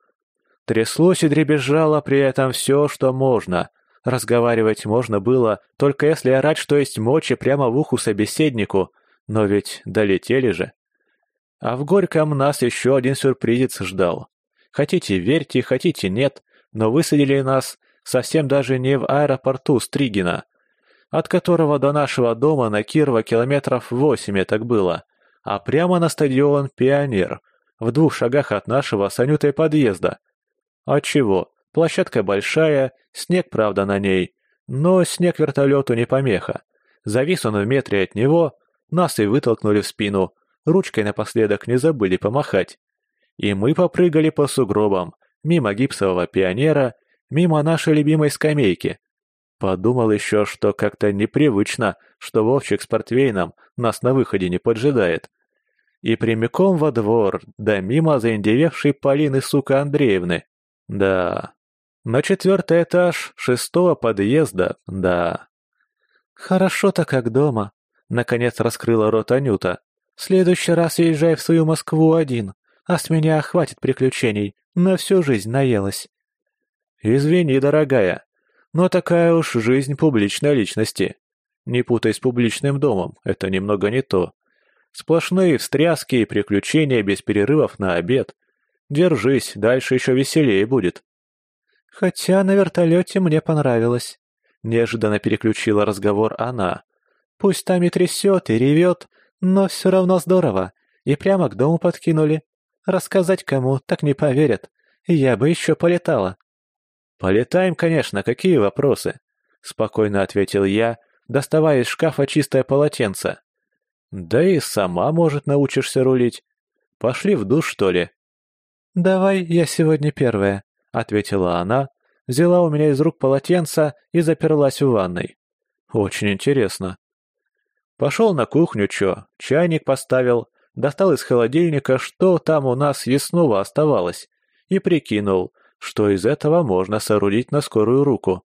Тряслось и дребезжало при этом все, что можно. Разговаривать можно было, только если орать, что есть мочи прямо в уху собеседнику, но ведь долетели же. А в Горьком нас еще один сюрпризец ждал. Хотите верьте, хотите нет, но высадили нас совсем даже не в аэропорту Стригина, от которого до нашего дома на Кирова километров восемь так было, а прямо на стадион «Пионер», в двух шагах от нашего с Анютой подъезда. Отчего? Площадка большая, снег, правда, на ней, но снег вертолету не помеха. Завис он в метре от него, нас и вытолкнули в спину, ручкой напоследок не забыли помахать. И мы попрыгали по сугробам, мимо гипсового пионера, мимо нашей любимой скамейки. Подумал еще, что как-то непривычно, что Вовчик с портвейном нас на выходе не поджидает. И прямиком во двор, да мимо заиндевевшей Полины, сука, Андреевны. Да. На четвертый этаж шестого подъезда, да. Хорошо-то как дома. Наконец раскрыла рот Анюта. В следующий раз езжай в свою Москву один, а с меня хватит приключений, на всю жизнь наелась. Извини, дорогая, но такая уж жизнь публичной личности. Не путай с публичным домом, это немного не то. Сплошные встряски и приключения без перерывов на обед. Держись, дальше еще веселее будет. Хотя на вертолете мне понравилось. Неожиданно переключила разговор она. Пусть там и трясет, и ревет, но все равно здорово. И прямо к дому подкинули. Рассказать кому, так не поверят. Я бы еще полетала. Полетаем, конечно, какие вопросы? Спокойно ответил я, доставая из шкафа чистое полотенце. Да и сама, может, научишься рулить. Пошли в душ, что ли? «Давай я сегодня первая», — ответила она, взяла у меня из рук полотенце и заперлась в ванной. «Очень интересно». Пошел на кухню, чё, чайник поставил, достал из холодильника, что там у нас ясного оставалось, и прикинул, что из этого можно соорудить на скорую руку.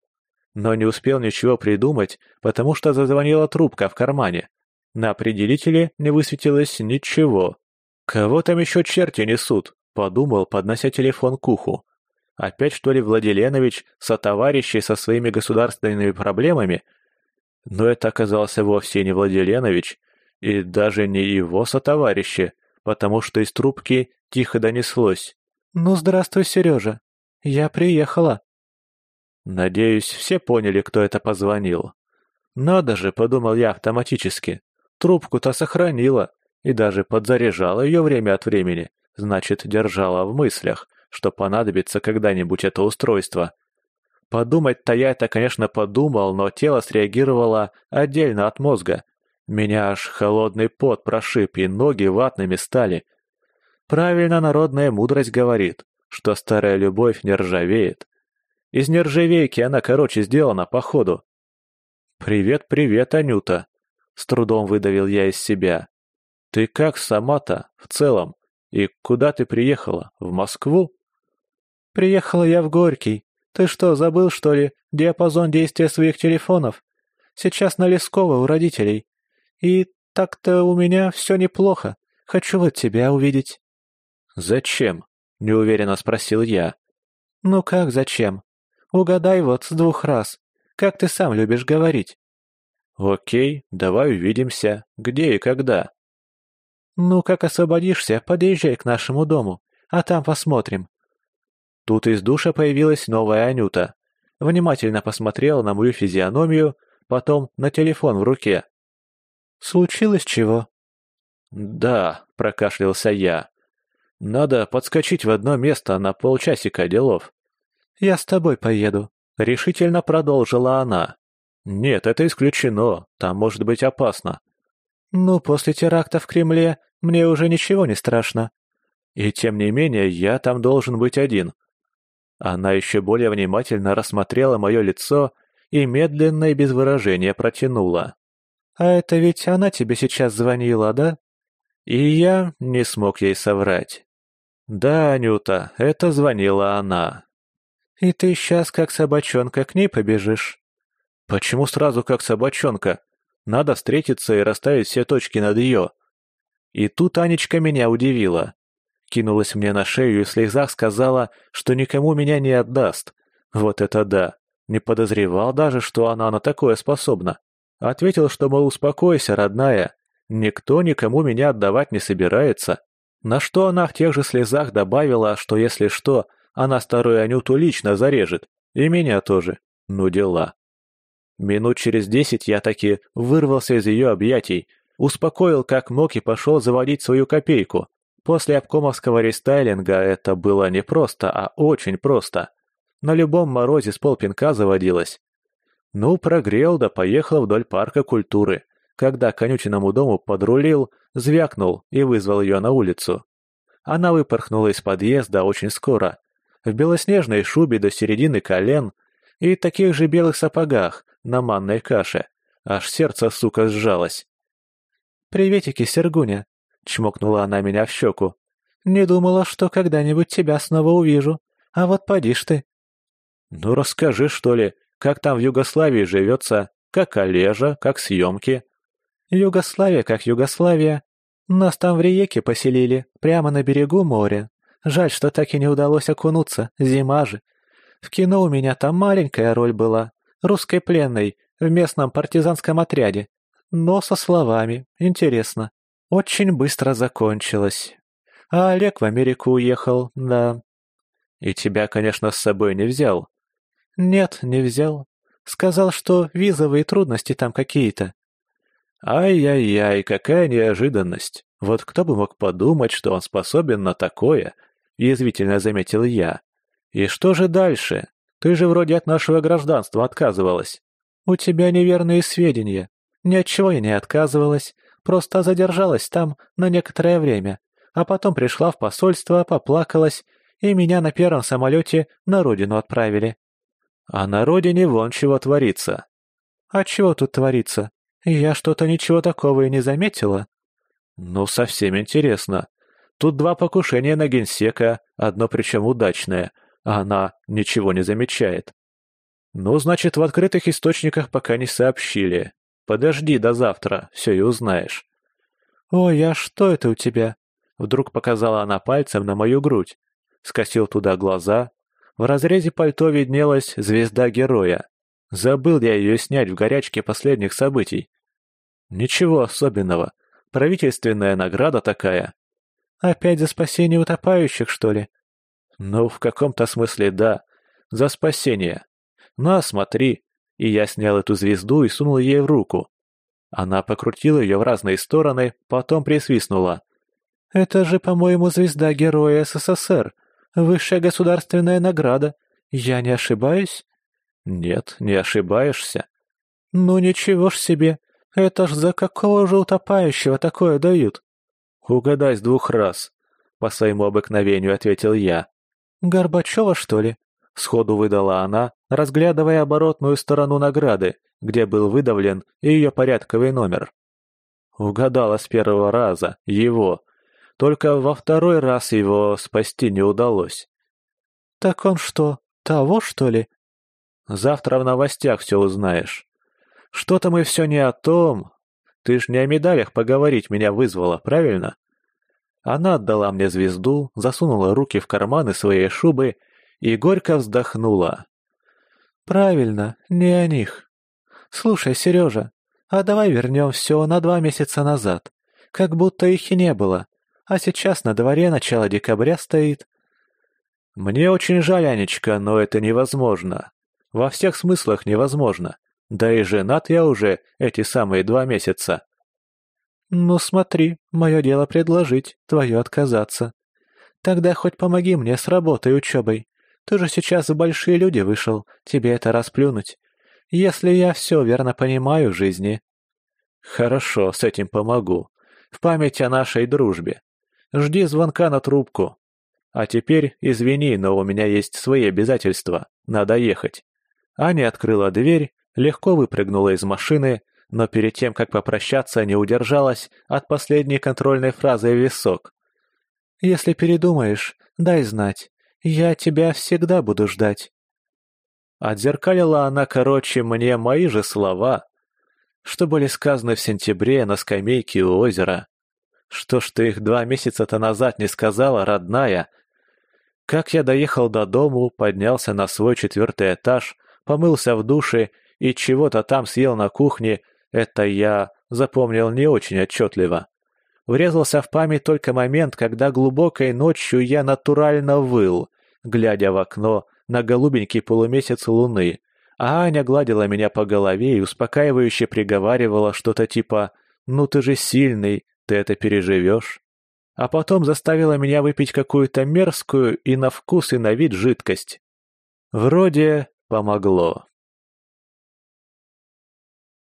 Но не успел ничего придумать, потому что зазвонила трубка в кармане. На определителе не высветилось ничего. Кого там еще черти несут? Подумал, поднося телефон к уху. Опять что ли Владиленович сотоварищей со своими государственными проблемами? Но это оказался вовсе не Владиленович, и даже не его сотоварищи, потому что из трубки тихо донеслось. «Ну, здравствуй, Сережа. Я приехала». Надеюсь, все поняли, кто это позвонил. Надо же, подумал я автоматически. Трубку-то сохранила и даже подзаряжала ее время от времени. Значит, держала в мыслях, что понадобится когда-нибудь это устройство. Подумать-то я это, конечно, подумал, но тело среагировало отдельно от мозга. Меня аж холодный пот прошиб, и ноги ватными стали. Правильно народная мудрость говорит, что старая любовь не ржавеет. Из нержавейки она, короче, сделана, походу. «Привет, привет, Анюта!» С трудом выдавил я из себя. «Ты как сама-то, в целом?» «И куда ты приехала? В Москву?» «Приехала я в Горький. Ты что, забыл, что ли, диапазон действия своих телефонов? Сейчас на Лескова у родителей. И так-то у меня все неплохо. Хочу вот тебя увидеть». «Зачем?» — неуверенно спросил я. «Ну как зачем? Угадай вот с двух раз. Как ты сам любишь говорить?» «Окей, давай увидимся. Где и когда?» «Ну, как освободишься, подъезжай к нашему дому, а там посмотрим». Тут из душа появилась новая Анюта. внимательно посмотрела на мою физиономию, потом на телефон в руке. «Случилось чего?» «Да», — прокашлялся я. «Надо подскочить в одно место на полчасика делов». «Я с тобой поеду», — решительно продолжила она. «Нет, это исключено. Там может быть опасно». «Ну, после теракта в Кремле мне уже ничего не страшно». «И тем не менее, я там должен быть один». Она еще более внимательно рассмотрела мое лицо и медленно и без выражения протянула. «А это ведь она тебе сейчас звонила, да?» И я не смог ей соврать. «Да, Анюта, это звонила она». «И ты сейчас как собачонка к ней побежишь?» «Почему сразу как собачонка? Надо встретиться и расставить все точки над ее». И тут Анечка меня удивила. Кинулась мне на шею и в слезах сказала, что никому меня не отдаст. Вот это да. Не подозревал даже, что она на такое способна. Ответил, что, мол, успокойся, родная. Никто никому меня отдавать не собирается. На что она в тех же слезах добавила, что если что, она старую Анюту лично зарежет. И меня тоже. Ну дела. Минут через десять я таки вырвался из ее объятий, успокоил как мог и пошел заводить свою копейку. После обкомовского рестайлинга это было не просто, а очень просто. На любом морозе с полпинка заводилась. Ну, прогрел да поехал вдоль парка культуры. Когда к конюченному дому подрулил, звякнул и вызвал ее на улицу. Она выпорхнула из подъезда очень скоро. В белоснежной шубе до середины колен и таких же белых сапогах на манной каше. Аж сердце, сука, сжалось. «Приветики, Сергуня!» — чмокнула она меня в щеку. «Не думала, что когда-нибудь тебя снова увижу. А вот поди ж ты». «Ну расскажи, что ли, как там в Югославии живется, как Олежа, как съемки?» «Югославия как Югославия. Нас там в Риеке поселили, прямо на берегу моря. Жаль, что так и не удалось окунуться, зима же. В кино у меня там маленькая роль была, русской пленной, в местном партизанском отряде. Но со словами, интересно. Очень быстро закончилось. А Олег в Америку уехал, да. И тебя, конечно, с собой не взял. Нет, не взял. Сказал, что визовые трудности там какие-то. Ай-яй-яй, какая неожиданность. Вот кто бы мог подумать, что он способен на такое, язвительно заметил я. И что же дальше? Ты же вроде от нашего гражданства отказывалась. У тебя неверные сведения. Ни от чего я не отказывалась. Просто задержалась там на некоторое время, а потом пришла в посольство, поплакалась, и меня на первом самолете на родину отправили. А на родине вон чего творится. А чего тут творится? Я что-то ничего такого и не заметила. Ну, совсем интересно. Тут два покушения на генсека, одно причем удачное, а она ничего не замечает. Ну, значит, в открытых источниках пока не сообщили. Подожди до завтра, все и узнаешь. «Ой, а что это у тебя?» Вдруг показала она пальцем на мою грудь. Скосил туда глаза. В разрезе пальто виднелась звезда героя. Забыл я ее снять в горячке последних событий. Ничего особенного. Правительственная награда такая. Опять за спасение утопающих, что ли? Ну, в каком-то смысле да. За спасение. На, смотри, и я снял эту звезду и сунул ей в руку. Она покрутила ее в разные стороны, потом присвистнула. «Это же, по-моему, звезда Героя СССР. Высшая государственная награда. Я не ошибаюсь?» «Нет, не ошибаешься». «Ну ничего ж себе. Это ж за какого же утопающего такое дают?» «Угадай с двух раз», — по своему обыкновению ответил я. «Горбачева, что ли?» Сходу выдала она, разглядывая оборотную сторону награды, где был выдавлен ее порядковый номер. Угадала с первого раза, его. Только во второй раз его спасти не удалось. «Так он что, того, что ли?» «Завтра в новостях все узнаешь. Что-то мы все не о том. Ты ж не о медалях поговорить меня вызвала, правильно?» Она отдала мне звезду, засунула руки в карманы своей шубы и горько вздохнула. «Правильно, не о них. Слушай, Сережа, а давай вернем все на два месяца назад, как будто их и не было, а сейчас на дворе начало декабря стоит». «Мне очень жаль, Анечка, но это невозможно. Во всех смыслах невозможно. Да и женат я уже эти самые два месяца. Ну смотри, мое дело предложить, твое отказаться. Тогда хоть помоги мне с работой и учебой. Ты же сейчас в большие люди вышел, тебе это расплюнуть. Если я все верно понимаю в жизни. Хорошо, с этим помогу. В память о нашей дружбе. Жди звонка на трубку. А теперь, извини, но у меня есть свои обязательства. Надо ехать. Аня открыла дверь, легко выпрыгнула из машины, но перед тем, как попрощаться, не удержалась от последней контрольной фразы в висок. «Если передумаешь, дай знать. Я тебя всегда буду ждать». Отзеркалила она, короче, мне мои же слова, что были сказаны в сентябре на скамейке у озера. Что ж ты их два месяца-то назад не сказала, родная? Как я доехал до дому, поднялся на свой четвертый этаж, помылся в душе и чего-то там съел на кухне, это я запомнил не очень отчетливо. Врезался в память только момент, когда глубокой ночью я натурально выл, глядя в окно на голубенький полумесяц луны, а Аня гладила меня по голове и успокаивающе приговаривала что-то типа «Ну ты же сильный, ты это переживешь». А потом заставила меня выпить какую-то мерзкую и на вкус, и на вид жидкость. Вроде помогло.